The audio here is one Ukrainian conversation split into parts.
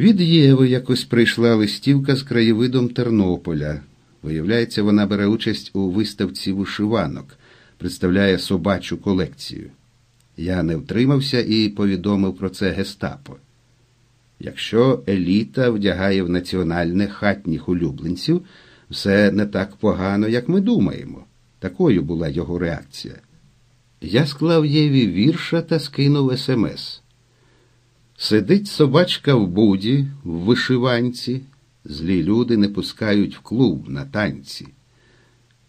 Від Єви якось прийшла листівка з краєвидом Тернополя. Виявляється, вона бере участь у виставці вишиванок, представляє собачу колекцію. Я не втримався і повідомив про це гестапо. Якщо еліта вдягає в національне хатніх улюбленців, все не так погано, як ми думаємо. Такою була його реакція. Я склав Єві вірша та скинув смс. Сидить собачка в буді, в вишиванці, злі люди не пускають в клуб на танці.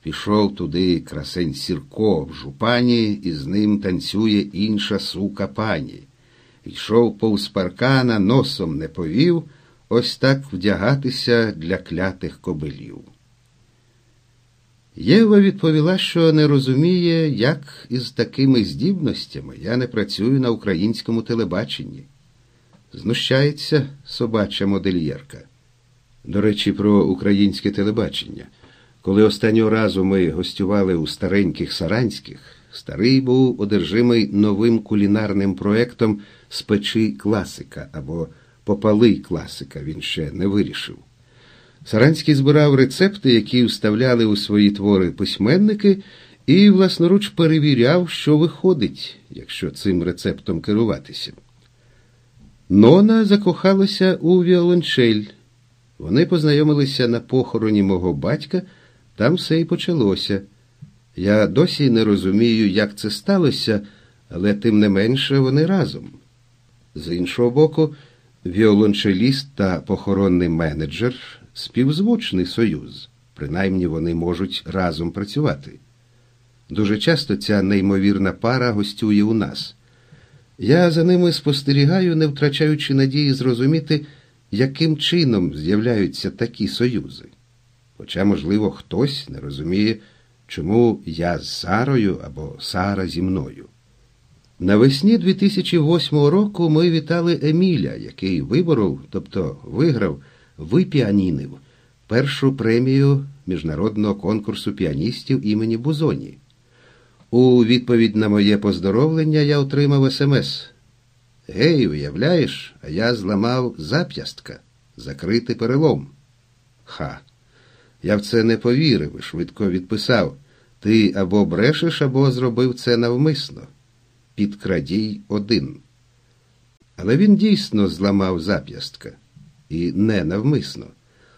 Пішов туди красень Сірко в жупані, і з ним танцює інша сука пані. Йшов повз паркана, носом не повів, ось так вдягатися для клятих кобилів. Єва відповіла, що не розуміє, як із такими здібностями я не працюю на українському телебаченні. Знущається собача модельєрка. До речі, про українське телебачення. Коли останнього разу ми гостювали у стареньких Саранських, старий був одержимий новим кулінарним проектом спечи класика або попали класика, він ще не вирішив. Саранський збирав рецепти, які вставляли у свої твори письменники, і власноруч перевіряв, що виходить, якщо цим рецептом керуватися. Нона закохалася у віолончель. Вони познайомилися на похороні мого батька, там все і почалося. Я досі не розумію, як це сталося, але тим не менше вони разом. З іншого боку, віолончеліст та похоронний менеджер співзвучний союз, принаймні вони можуть разом працювати. Дуже часто ця неймовірна пара гостює у нас. Я за ними спостерігаю, не втрачаючи надії зрозуміти, яким чином з'являються такі союзи. Хоча, можливо, хтось не розуміє, чому я з Сарою або Сара зі мною. Навесні 2008 року ми вітали Еміля, який виборов, тобто виграв, випіанінив першу премію міжнародного конкурсу піаністів імені Бузоні. У відповідь на моє поздоровлення я отримав смс. Гей, уявляєш, а я зламав зап'ястка, закритий перелом. Ха. Я в це не повірив і швидко відписав. Ти або брешеш, або зробив це навмисно. Підкрадій один. Але він дійсно зламав зап'ястка. І не навмисно.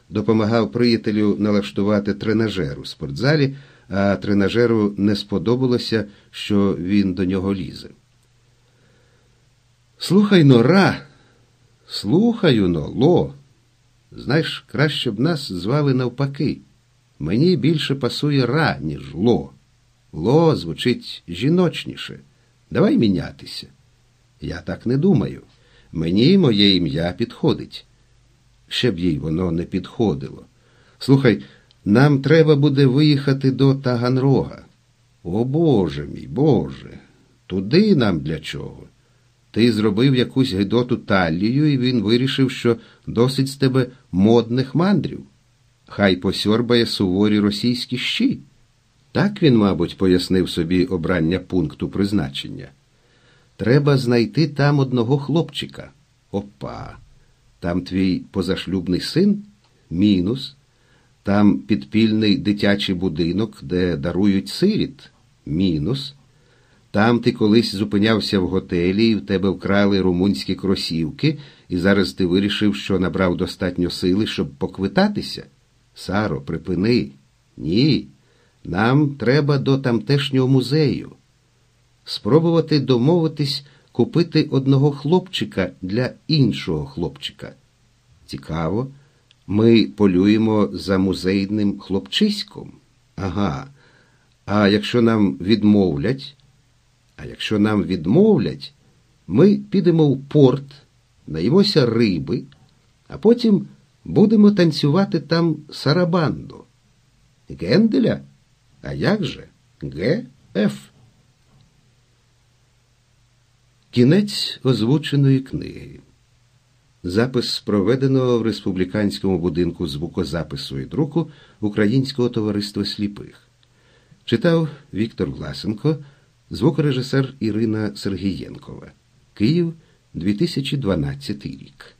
Допомагав приятелю налаштувати тренажер у спортзалі, а тренажеру не сподобалося, що він до нього лізе. Слухай но, ра, слухаю но, ло. Знаєш, краще б нас звали навпаки. Мені більше пасує ра, ніж ло. Ло звучить жіночніше. Давай мінятися. Я так не думаю. Мені моє ім'я підходить. Ще б їй воно не підходило. Слухай, нам треба буде виїхати до Таганрога. О Боже мій, Боже, туди нам для чого? Ти зробив якусь гидоту талію, і він вирішив, що досить з тебе модних мандрів. Хай посьорбає суворі російські щі. Так він, мабуть, пояснив собі обрання пункту призначення. Треба знайти там одного хлопчика. Опа. Там твій позашлюбний син? Мінус. Там підпільний дитячий будинок, де дарують сиріт. Мінус. Там ти колись зупинявся в готелі, і в тебе вкрали румунські кросівки, і зараз ти вирішив, що набрав достатньо сили, щоб поквитатися. Саро, припини. Ні. Нам треба до тамтешнього музею. Спробувати домовитись купити одного хлопчика для іншого хлопчика. Цікаво, ми полюємо за музейним хлопчиськом. Ага. А якщо нам відмовлять, а якщо нам відмовлять, ми підемо в порт, наїмося риби, а потім будемо танцювати там сарабанду. Генделя? А як же? Г.Ф. Кінець озвученої книги. Запис проведеного в республіканському будинку звукозапису і друку Українського товариства сліпих. Читав Віктор Власенко, звукорежисер Ірина Сергієнкова. Київ, 2012 рік.